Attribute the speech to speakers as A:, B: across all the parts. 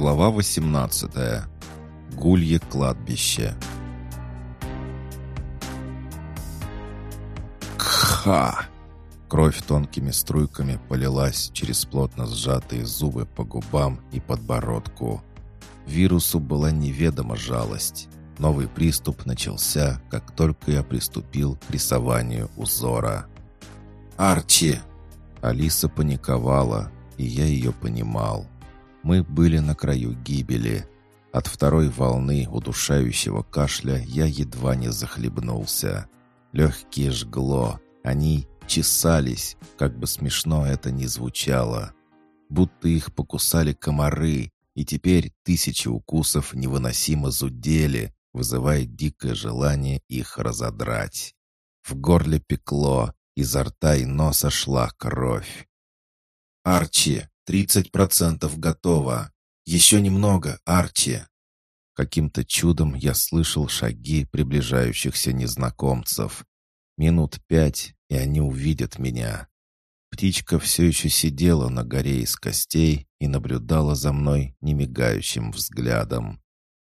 A: Глава 18. Гулье кладбище. Кха! Кровь тонкими струйками полилась через плотно сжатые зубы по губам и подбородку. Вирусу была неведома жалость. Новый приступ начался, как только я приступил к рисованию узора. «Арчи!» Алиса паниковала, и я ее понимал. Мы были на краю гибели. От второй волны удушающего кашля я едва не захлебнулся. Легкие жгло, они чесались, как бы смешно это ни звучало. Будто их покусали комары, и теперь тысячи укусов невыносимо зудели, вызывая дикое желание их разодрать. В горле пекло, изо рта и носа шла кровь. «Арчи, тридцать процентов готово! Еще немного, Арчи!» Каким-то чудом я слышал шаги приближающихся незнакомцев. Минут пять, и они увидят меня. Птичка все еще сидела на горе из костей и наблюдала за мной немигающим взглядом.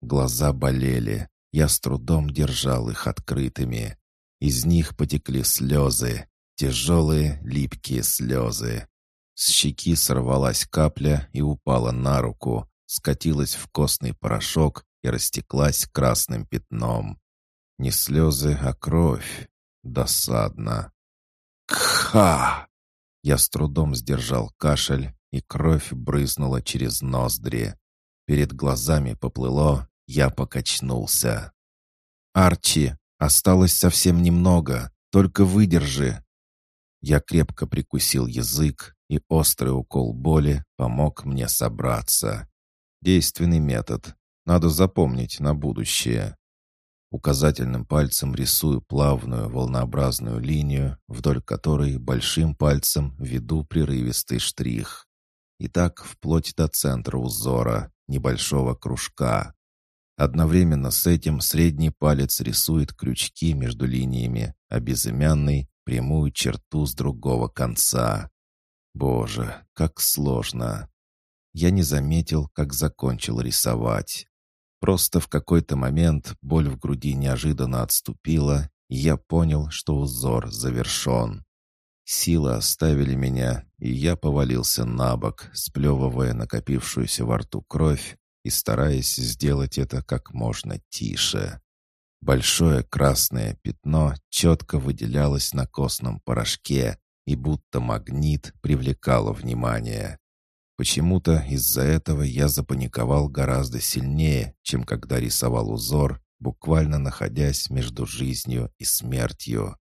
A: Глаза болели, я с трудом держал их открытыми. Из них потекли слезы, тяжелые липкие слезы. С щеки сорвалась капля и упала на руку, скатилась в костный порошок и растеклась красным пятном. Не слезы, а кровь. Досадно. Кха! Я с трудом сдержал кашель, и кровь брызнула через ноздри. Перед глазами поплыло, я покачнулся. «Арчи, осталось совсем немного, только выдержи!» Я крепко прикусил язык, и острый укол боли помог мне собраться. Действенный метод. Надо запомнить на будущее. Указательным пальцем рисую плавную волнообразную линию, вдоль которой большим пальцем веду прерывистый штрих. И так вплоть до центра узора, небольшого кружка. Одновременно с этим средний палец рисует крючки между линиями, а безымянный — прямую черту с другого конца. Боже, как сложно. Я не заметил, как закончил рисовать. Просто в какой-то момент боль в груди неожиданно отступила, и я понял, что узор завершен. Силы оставили меня, и я повалился на бок, сплевывая накопившуюся во рту кровь и стараясь сделать это как можно тише. Большое красное пятно четко выделялось на костном порошке, и будто магнит привлекало внимание. Почему-то из-за этого я запаниковал гораздо сильнее, чем когда рисовал узор, буквально находясь между жизнью и смертью.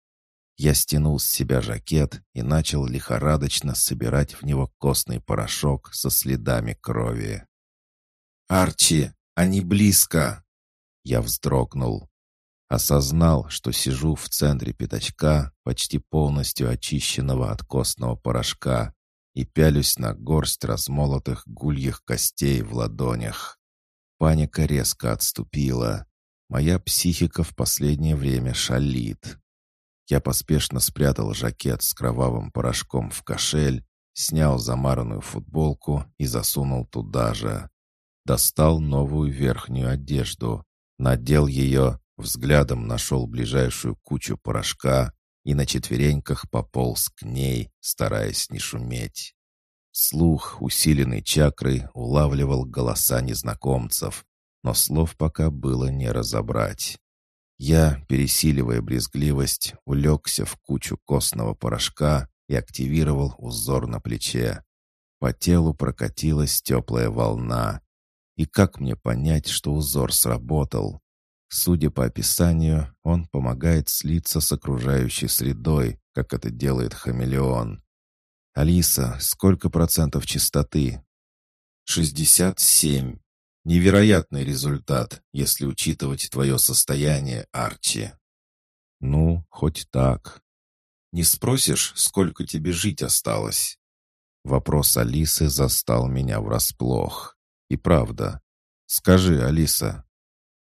A: Я стянул с себя жакет и начал лихорадочно собирать в него костный порошок со следами крови. «Арчи, они близко!» Я вздрогнул. Осознал, что сижу в центре пятачка, почти полностью очищенного от костного порошка, и пялюсь на горсть размолотых гульих костей в ладонях. Паника резко отступила. Моя психика в последнее время шалит. Я поспешно спрятал жакет с кровавым порошком в кошель, снял замаранную футболку и засунул туда же. Достал новую верхнюю одежду, надел ее Взглядом нашел ближайшую кучу порошка и на четвереньках пополз к ней, стараясь не шуметь. Слух, усиленный чакрой, улавливал голоса незнакомцев, но слов пока было не разобрать. Я, пересиливая брезгливость, улегся в кучу костного порошка и активировал узор на плече. По телу прокатилась теплая волна. И как мне понять, что узор сработал? Судя по описанию, он помогает слиться с окружающей средой, как это делает хамелеон. «Алиса, сколько процентов чистоты?» «Шестьдесят семь. Невероятный результат, если учитывать твое состояние, Арчи». «Ну, хоть так». «Не спросишь, сколько тебе жить осталось?» Вопрос Алисы застал меня врасплох. И правда. «Скажи, Алиса,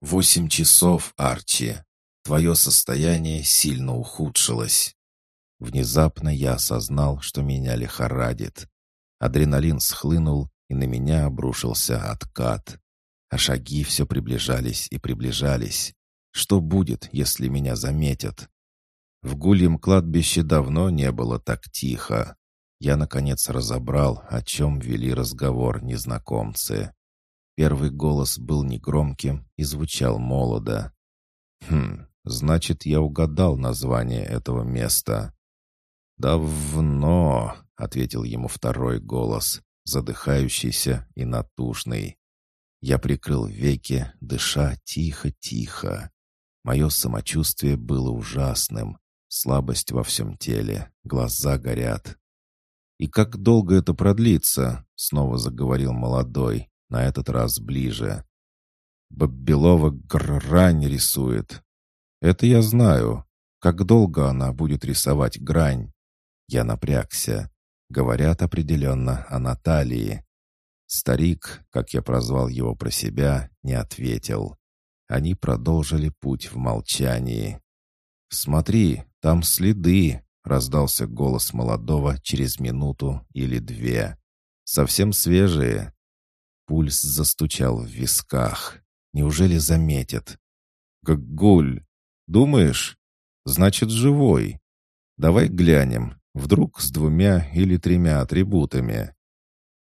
A: «Восемь часов, Арчи. Твое состояние сильно ухудшилось». Внезапно я осознал, что меня лихорадит. Адреналин схлынул, и на меня обрушился откат. А шаги все приближались и приближались. Что будет, если меня заметят? В гульем кладбище давно не было так тихо. Я, наконец, разобрал, о чем вели разговор незнакомцы. Первый голос был негромким и звучал молодо. «Хм, значит, я угадал название этого места». «Давно», — ответил ему второй голос, задыхающийся и натужный. Я прикрыл веки, дыша тихо-тихо. Мое самочувствие было ужасным. Слабость во всем теле, глаза горят. «И как долго это продлится?» — снова заговорил молодой, на этот раз ближе. «Баббелова грань рисует. Это я знаю. Как долго она будет рисовать грань?» Я напрягся. Говорят определенно о Наталии. Старик, как я прозвал его про себя, не ответил. Они продолжили путь в молчании. «Смотри, там следы!» — раздался голос молодого через минуту или две. «Совсем свежие!» Пульс застучал в висках. Неужели заметят? «Гагуль! Думаешь? Значит, живой. Давай глянем, вдруг с двумя или тремя атрибутами».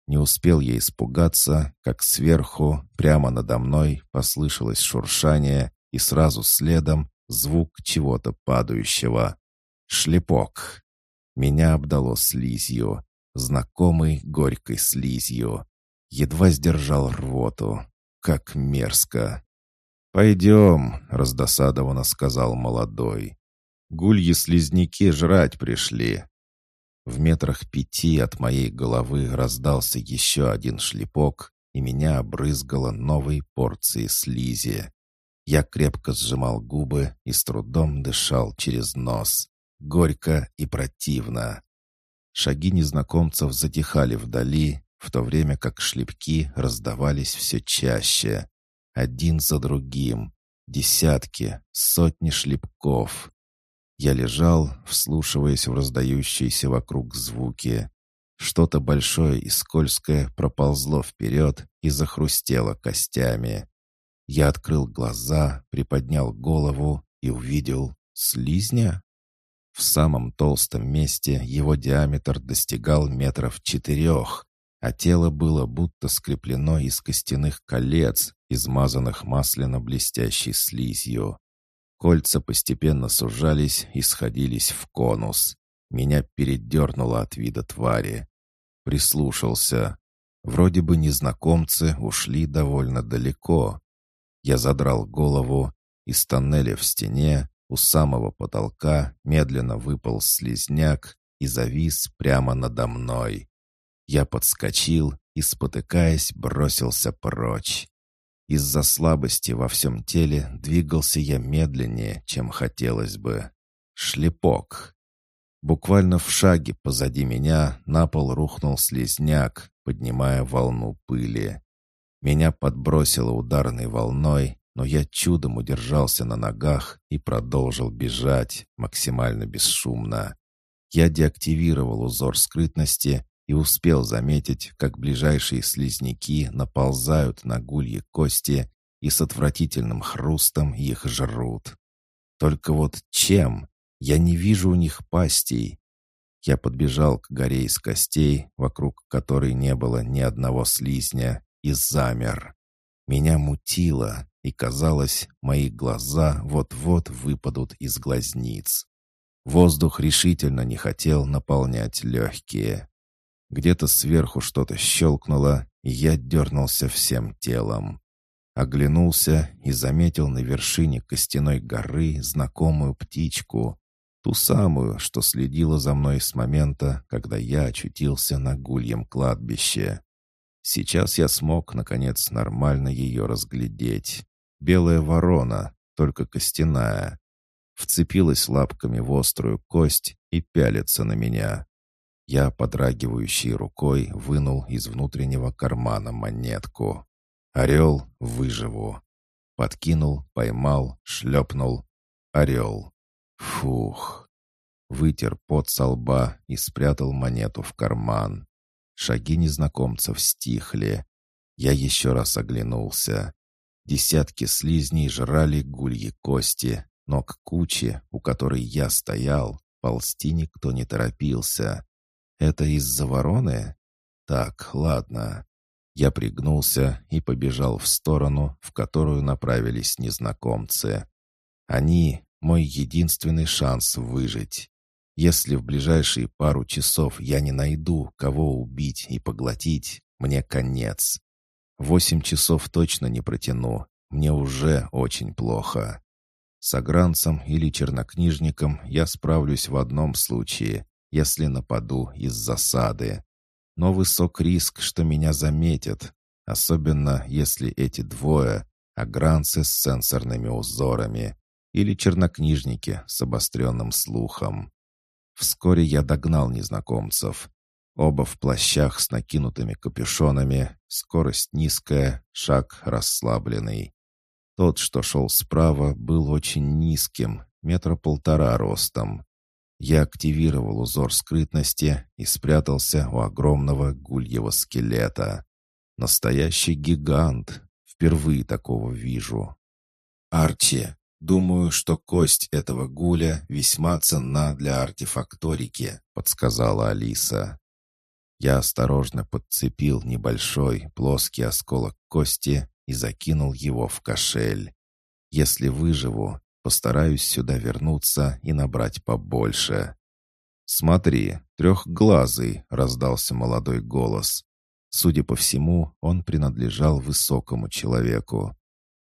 A: Не успел я испугаться, как сверху, прямо надо мной, послышалось шуршание, и сразу следом звук чего-то падающего. Шлепок. Меня обдало слизью, знакомой горькой слизью. Едва сдержал рвоту. Как мерзко. «Пойдем», — раздосадованно сказал молодой. «Гульи-слизняки жрать пришли». В метрах пяти от моей головы раздался еще один шлепок, и меня обрызгало новой порцией слизи. Я крепко сжимал губы и с трудом дышал через нос. Горько и противно. Шаги незнакомцев затихали вдали, в то время как шлепки раздавались все чаще. Один за другим. Десятки, сотни шлепков. Я лежал, вслушиваясь в раздающиеся вокруг звуки. Что-то большое и скользкое проползло вперед и захрустело костями. Я открыл глаза, приподнял голову и увидел слизня. В самом толстом месте его диаметр достигал метров четырех, а тело было будто скреплено из костяных колец, измазанных масляно-блестящей слизью. Кольца постепенно сужались и сходились в конус. Меня передернуло от вида твари. Прислушался. Вроде бы незнакомцы ушли довольно далеко. Я задрал голову. Из тоннеля в стене у самого потолка медленно выпал слизняк и завис прямо надо мной. Я подскочил и, спотыкаясь, бросился прочь. Из-за слабости во всем теле двигался я медленнее, чем хотелось бы. Шлепок. Буквально в шаге позади меня на пол рухнул слезняк, поднимая волну пыли. Меня подбросило ударной волной, но я чудом удержался на ногах и продолжил бежать максимально бесшумно. Я деактивировал узор скрытности и успел заметить, как ближайшие слизняки наползают на гульи кости и с отвратительным хрустом их жрут. Только вот чем? Я не вижу у них пастей. Я подбежал к горе из костей, вокруг которой не было ни одного слизня, и замер. Меня мутило, и казалось, мои глаза вот-вот выпадут из глазниц. Воздух решительно не хотел наполнять легкие. Где-то сверху что-то щелкнуло, и я дернулся всем телом. Оглянулся и заметил на вершине костяной горы знакомую птичку, ту самую, что следила за мной с момента, когда я очутился на гульем кладбище. Сейчас я смог, наконец, нормально ее разглядеть. Белая ворона, только костяная. Вцепилась лапками в острую кость и пялится на меня. Я, подрагивающей рукой, вынул из внутреннего кармана монетку. «Орел, выживу». Подкинул, поймал, шлепнул. «Орел». Фух. Вытер пот со лба и спрятал монету в карман. Шаги незнакомцев стихли. Я еще раз оглянулся. Десятки слизней жрали гульи кости, но к куче, у которой я стоял, ползти никто не торопился. Это из-за вороны? Так, ладно. Я пригнулся и побежал в сторону, в которую направились незнакомцы. Они — мой единственный шанс выжить. Если в ближайшие пару часов я не найду, кого убить и поглотить, мне конец. Восемь часов точно не протяну. Мне уже очень плохо. С огранцем или чернокнижником я справлюсь в одном случае, если нападу из засады. Но высок риск, что меня заметят, особенно если эти двое — огранцы с сенсорными узорами или чернокнижники с обостренным слухом. Вскоре я догнал незнакомцев. Оба в плащах с накинутыми капюшонами, скорость низкая, шаг расслабленный. Тот, что шел справа, был очень низким, метра полтора ростом. Я активировал узор скрытности и спрятался у огромного гульего скелета. Настоящий гигант. Впервые такого вижу. «Арчи, думаю, что кость этого гуля весьма ценна для артефакторики», — подсказала Алиса. Я осторожно подцепил небольшой плоский осколок кости и закинул его в кошель. Если выживу, постараюсь сюда вернуться и набрать побольше. «Смотри, трехглазый!» — раздался молодой голос. Судя по всему, он принадлежал высокому человеку.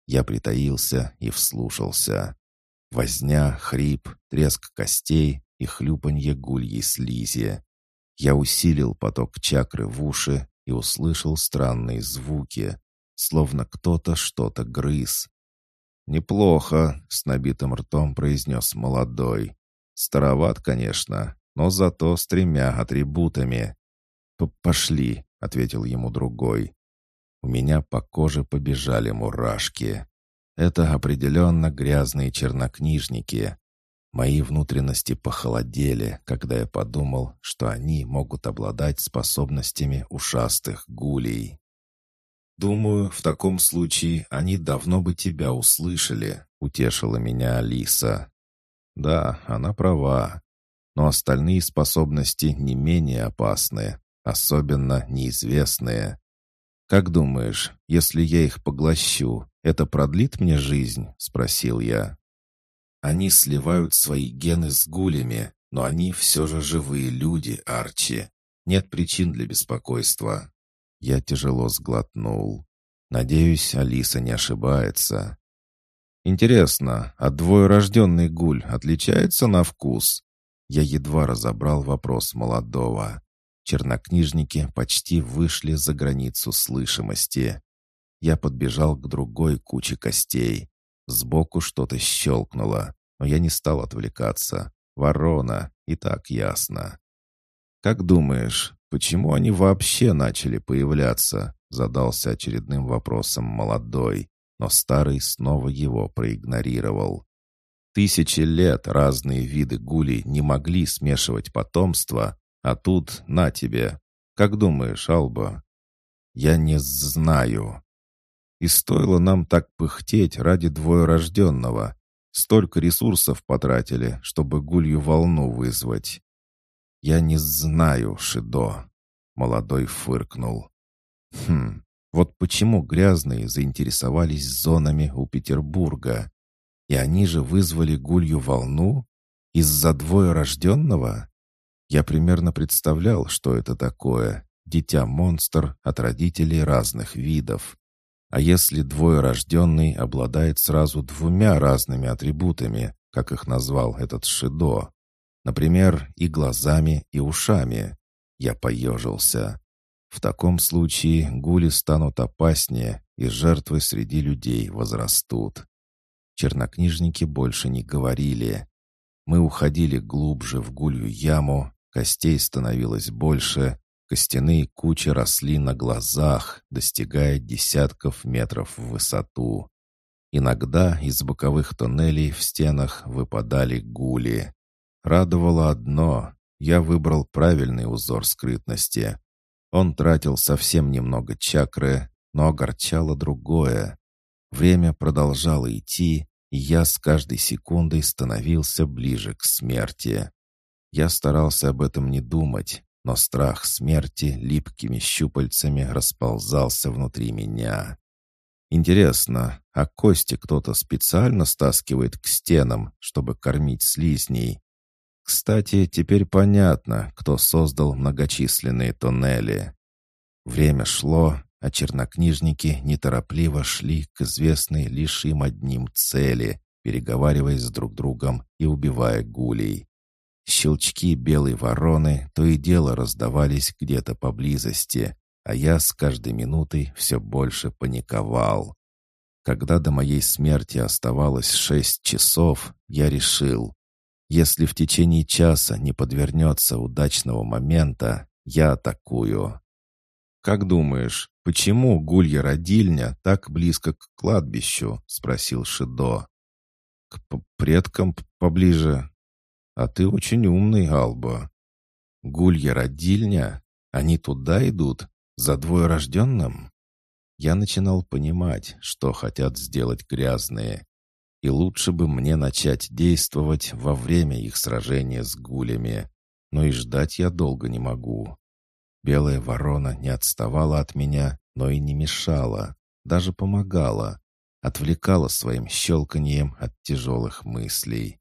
A: Я притаился и вслушался. Возня, хрип, треск костей и хлюпанье гульей слизи. Я усилил поток чакры в уши и услышал странные звуки, словно кто-то что-то грыз. «Неплохо», — с набитым ртом произнес молодой. «Староват, конечно, но зато с тремя атрибутами». «Пошли», — ответил ему другой. У меня по коже побежали мурашки. Это определенно грязные чернокнижники, Мои внутренности похолодели, когда я подумал, что они могут обладать способностями ушастых гулей. «Думаю, в таком случае они давно бы тебя услышали», — утешила меня Алиса. «Да, она права. Но остальные способности не менее опасны, особенно неизвестные. Как думаешь, если я их поглощу, это продлит мне жизнь?» — спросил я. Они сливают свои гены с гулями, но они все же живые люди, Арчи. Нет причин для беспокойства. Я тяжело сглотнул. Надеюсь, Алиса не ошибается. Интересно, а двоерожденный гуль отличается на вкус? Я едва разобрал вопрос молодого. Чернокнижники почти вышли за границу слышимости. Я подбежал к другой куче костей. Сбоку что-то щелкнуло, но я не стал отвлекаться. Ворона, и так ясно. «Как думаешь, почему они вообще начали появляться?» Задался очередным вопросом молодой, но старый снова его проигнорировал. Тысячи лет разные виды гулей не могли смешивать потомство, а тут на тебе. Как думаешь, Алба? Я не знаю. И стоило нам так пыхтеть ради двоерожденного. Столько ресурсов потратили, чтобы гулью волну вызвать. «Я не знаю, Шидо», — молодой фыркнул. «Хм, вот почему грязные заинтересовались зонами у Петербурга. И они же вызвали гулью волну? Из-за двоерожденного? Я примерно представлял, что это такое. Дитя-монстр от родителей разных видов. А если двоерожденный обладает сразу двумя разными атрибутами, как их назвал этот Шидо, например, и глазами, и ушами, я поежился. В таком случае гули станут опаснее, и жертвы среди людей возрастут. Чернокнижники больше не говорили. Мы уходили глубже в гулью яму, костей становилось больше, Костяные кучи росли на глазах, достигая десятков метров в высоту. Иногда из боковых тоннелей в стенах выпадали гули. Радовало одно — я выбрал правильный узор скрытности. Он тратил совсем немного чакры, но огорчало другое. Время продолжало идти, и я с каждой секундой становился ближе к смерти. Я старался об этом не думать, но страх смерти липкими щупальцами расползался внутри меня. Интересно, а кости кто-то специально стаскивает к стенам, чтобы кормить слизней? Кстати, теперь понятно, кто создал многочисленные туннели. Время шло, а чернокнижники неторопливо шли к известной лишь им одним цели, переговариваясь с друг другом и убивая гулей. Щелчки белой вороны то и дело раздавались где-то поблизости, а я с каждой минутой все больше паниковал. Когда до моей смерти оставалось шесть часов, я решил, если в течение часа не подвернется удачного момента, я атакую. «Как думаешь, почему гулья-родильня так близко к кладбищу?» — спросил Шидо. «К предкам поближе». «А ты очень умный, Алба». «Гулья-родильня? Они туда идут? За двоерожденным?» Я начинал понимать, что хотят сделать грязные. И лучше бы мне начать действовать во время их сражения с гулями. Но и ждать я долго не могу. Белая ворона не отставала от меня, но и не мешала, даже помогала, отвлекала своим щелканьем от тяжелых мыслей.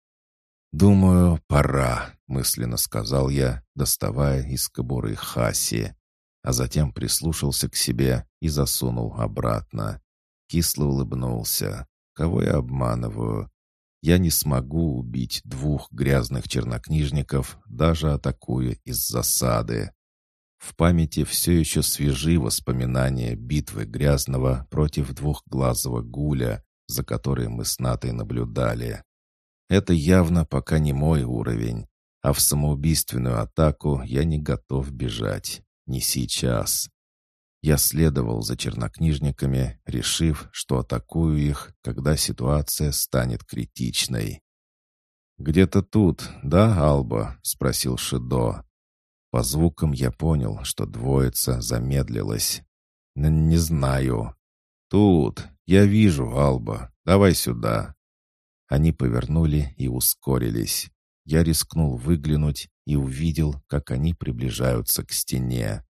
A: «Думаю, пора», — мысленно сказал я, доставая из кобуры хаси, а затем прислушался к себе и засунул обратно. Кисло улыбнулся. «Кого я обманываю? Я не смогу убить двух грязных чернокнижников, даже атакуя из засады. В памяти все еще свежи воспоминания битвы Грязного против двухглазого гуля, за которой мы с Натой наблюдали. Это явно пока не мой уровень, а в самоубийственную атаку я не готов бежать. Не сейчас. Я следовал за чернокнижниками, решив, что атакую их, когда ситуация станет критичной. «Где-то тут, да, Алба?» — спросил Шидо. По звукам я понял, что двоица замедлилась. «Не знаю». «Тут. Я вижу, Алба. Давай сюда». Они повернули и ускорились. Я рискнул выглянуть и увидел, как они приближаются к стене.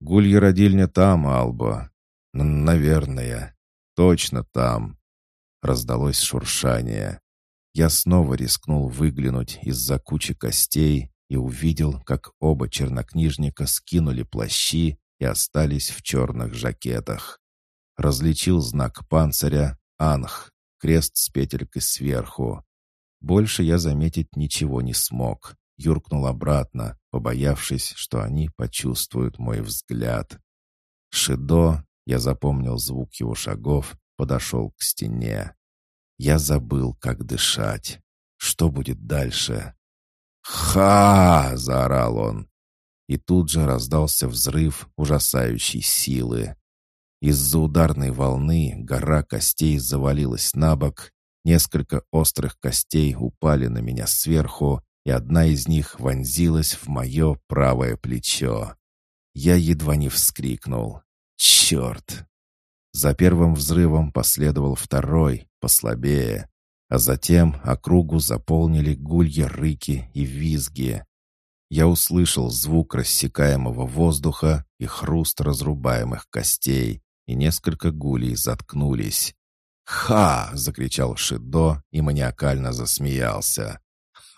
A: «Гулья родильня там, Алба». «Наверное. Точно там». Раздалось шуршание. Я снова рискнул выглянуть из-за кучи костей и увидел, как оба чернокнижника скинули плащи и остались в черных жакетах. Различил знак панциря «Анх», крест с петелькой сверху. Больше я заметить ничего не смог. Юркнул обратно, побоявшись, что они почувствуют мой взгляд. Шидо, я запомнил звук его шагов, подошел к стене. Я забыл, как дышать. Что будет дальше? «Ха!» — заорал он. И тут же раздался взрыв ужасающей силы. Из-за ударной волны гора костей завалилась на бок, несколько острых костей упали на меня сверху, и одна из них вонзилась в мое правое плечо. Я едва не вскрикнул. «Черт!» За первым взрывом последовал второй, послабее а затем округу заполнили гульи рыки и визги. Я услышал звук рассекаемого воздуха и хруст разрубаемых костей, и несколько гулей заткнулись. «Ха!» — закричал Шидо и маниакально засмеялся.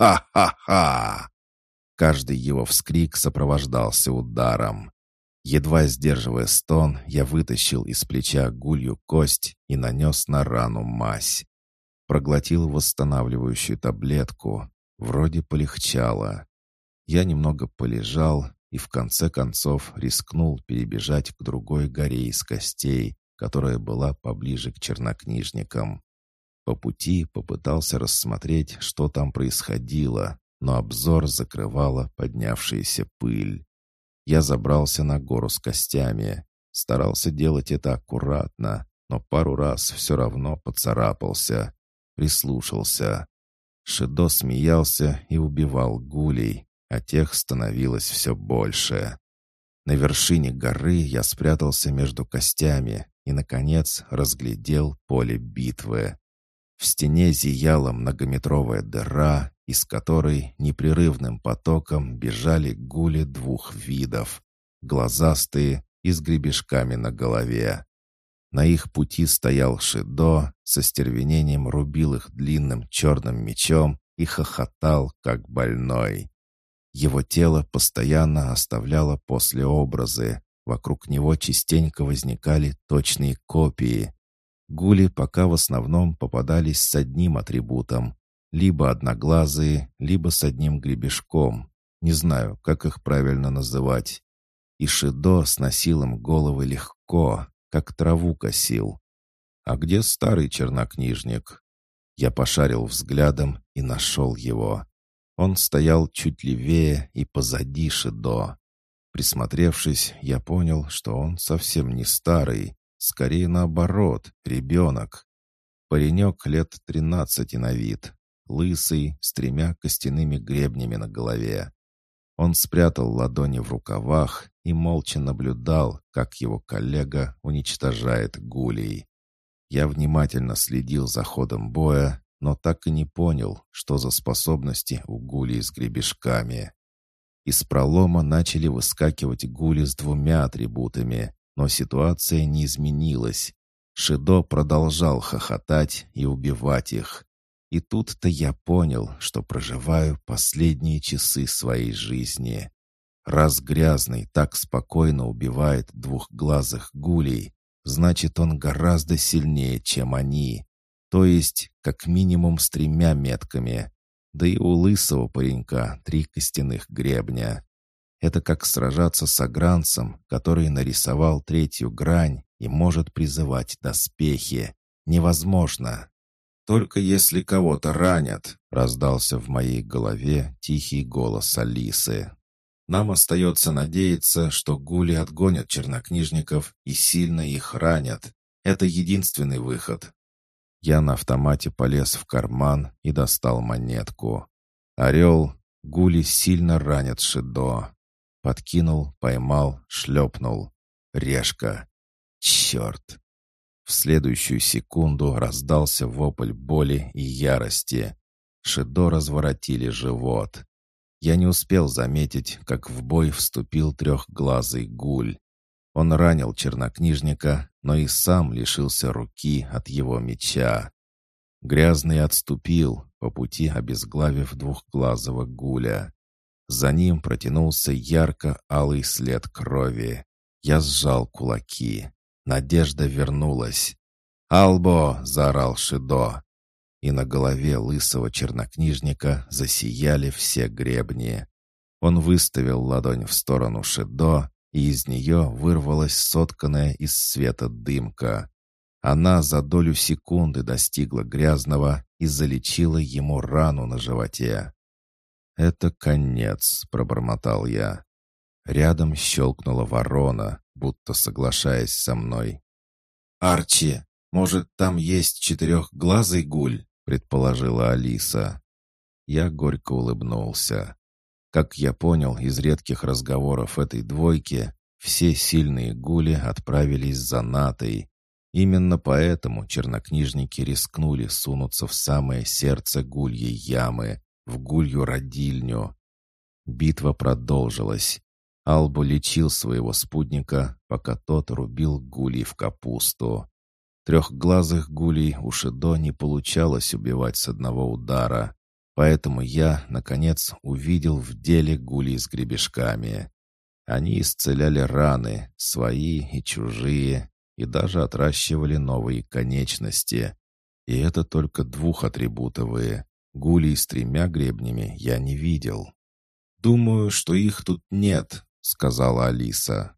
A: «Ха-ха-ха!» Каждый его вскрик сопровождался ударом. Едва сдерживая стон, я вытащил из плеча гулью кость и нанес на рану мазь. Проглотил восстанавливающую таблетку. Вроде полегчало. Я немного полежал и в конце концов рискнул перебежать к другой горе из костей, которая была поближе к чернокнижникам. По пути попытался рассмотреть, что там происходило, но обзор закрывала поднявшаяся пыль. Я забрался на гору с костями. Старался делать это аккуратно, но пару раз все равно поцарапался прислушался. Шидо смеялся и убивал гулей, а тех становилось все больше. На вершине горы я спрятался между костями и, наконец, разглядел поле битвы. В стене зияла многометровая дыра, из которой непрерывным потоком бежали гули двух видов — глазастые и с гребешками на голове. На их пути стоял Шидо, со стервенением рубил их длинным черным мечом и хохотал, как больной. Его тело постоянно оставляло послеобразы, вокруг него частенько возникали точные копии. Гули пока в основном попадались с одним атрибутом, либо одноглазые, либо с одним гребешком. Не знаю, как их правильно называть. И Шидо сносил им головы легко, как траву косил. «А где старый чернокнижник?» Я пошарил взглядом и нашел его. Он стоял чуть левее и позади Шидо. Присмотревшись, я понял, что он совсем не старый, скорее наоборот, ребенок. Паренек лет тринадцати на вид, лысый, с тремя костяными гребнями на голове. Он спрятал ладони в рукавах и молча наблюдал, как его коллега уничтожает гулей. Я внимательно следил за ходом боя, но так и не понял, что за способности у гулей с гребешками. Из пролома начали выскакивать гули с двумя атрибутами, но ситуация не изменилась. Шидо продолжал хохотать и убивать их. И тут-то я понял, что проживаю последние часы своей жизни. Раз грязный так спокойно убивает двухглазых гулей, значит, он гораздо сильнее, чем они. То есть, как минимум с тремя метками. Да и у лысого паренька три костяных гребня. Это как сражаться с агранцем, который нарисовал третью грань и может призывать доспехи. Невозможно. «Только если кого-то ранят», — раздался в моей голове тихий голос Алисы. «Нам остается надеяться, что гули отгонят чернокнижников и сильно их ранят. Это единственный выход». Я на автомате полез в карман и достал монетку. «Орел, гули сильно ранят Шидо». Подкинул, поймал, шлепнул. Решка. Черт! В следующую секунду раздался вопль боли и ярости. Шидо разворотили живот. Я не успел заметить, как в бой вступил трехглазый гуль. Он ранил чернокнижника, но и сам лишился руки от его меча. Грязный отступил, по пути обезглавив двухглазого гуля. За ним протянулся ярко-алый след крови. Я сжал кулаки. Надежда вернулась. «Албо!» — заорал Шидо. И на голове лысого чернокнижника засияли все гребни. Он выставил ладонь в сторону Шидо, и из нее вырвалась сотканная из света дымка. Она за долю секунды достигла грязного и залечила ему рану на животе. «Это конец», — пробормотал я. Рядом щелкнула ворона, будто соглашаясь со мной. «Арчи, может, там есть четырехглазый гуль?» — предположила Алиса. Я горько улыбнулся. Как я понял из редких разговоров этой двойки, все сильные гули отправились за Натой. Именно поэтому чернокнижники рискнули сунуться в самое сердце гульей ямы, в гулью родильню. Битва продолжилась. Албу лечил своего спутника, пока тот рубил гулей в капусту. Трехглазых гулей у Шидо не получалось убивать с одного удара, поэтому я, наконец, увидел в деле гулей с гребешками. Они исцеляли раны, свои и чужие, и даже отращивали новые конечности. И это только двухатрибутовые. Гулей с тремя гребнями я не видел. «Думаю, что их тут нет», — сказала Алиса.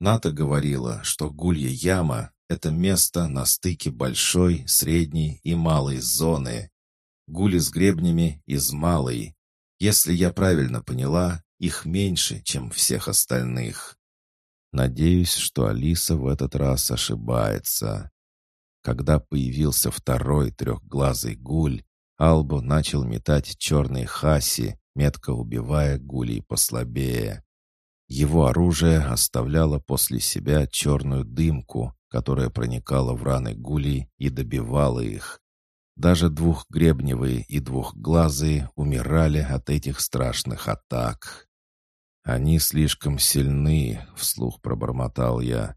A: Ната говорила, что Гулья яма — это место на стыке большой, средней и малой зоны. Гули с гребнями из малой. Если я правильно поняла, их меньше, чем всех остальных. Надеюсь, что Алиса в этот раз ошибается. Когда появился второй трехглазый гуль, Албу начал метать черные хаси, метко убивая гулей послабее. Его оружие оставляло после себя черную дымку, которая проникала в раны гулей и добивала их. Даже двухгребневые и двухглазые умирали от этих страшных атак. «Они слишком сильны», — вслух пробормотал я.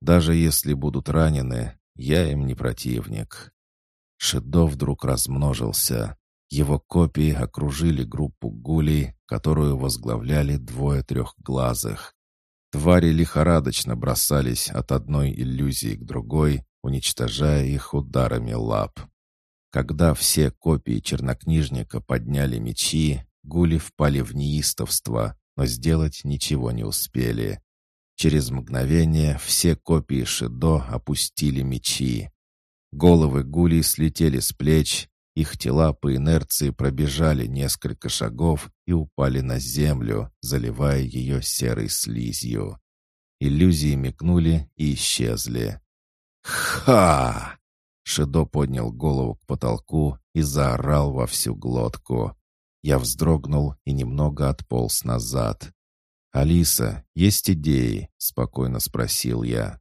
A: «Даже если будут ранены, я им не противник». Шедо вдруг размножился. Его копии окружили группу гулей, которую возглавляли двое трехглазых. Твари лихорадочно бросались от одной иллюзии к другой, уничтожая их ударами лап. Когда все копии чернокнижника подняли мечи, гули впали в неистовство, но сделать ничего не успели. Через мгновение все копии Шидо опустили мечи. Головы гулей слетели с плеч, их тела по инерции пробежали несколько шагов и упали на землю, заливая ее серой слизью. Иллюзии мигнули и исчезли. «Ха!» Шедо поднял голову к потолку и заорал во всю глотку. Я вздрогнул и немного отполз назад. «Алиса, есть идеи?» — спокойно спросил я.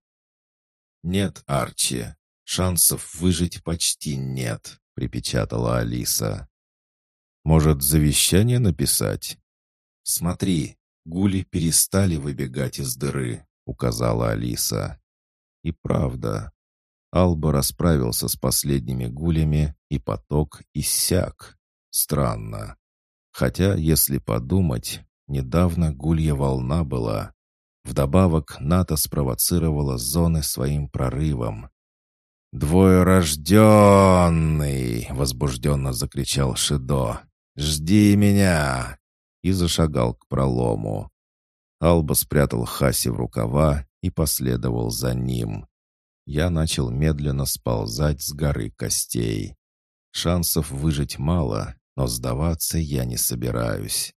A: «Нет, Арчи, шансов выжить почти нет», — припечатала Алиса. «Может, завещание написать?» «Смотри, гули перестали выбегать из дыры», — указала Алиса. «И правда, Алба расправился с последними гулями, и поток иссяк. Странно. Хотя, если подумать, недавно гулья волна была. Вдобавок, НАТО спровоцировала зоны своим прорывом. «Двоерожденный!» — возбужденно закричал Шидо. «Жди меня!» и зашагал к пролому. Алба спрятал Хаси в рукава и последовал за ним я начал медленно сползать с горы костей. Шансов выжить мало, но сдаваться я не собираюсь.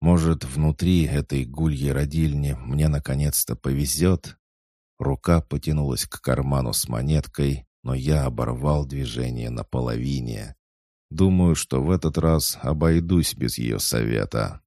A: Может, внутри этой гульей родильни мне наконец-то повезет? Рука потянулась к карману с монеткой, но я оборвал движение наполовине. Думаю, что в этот раз обойдусь без ее совета.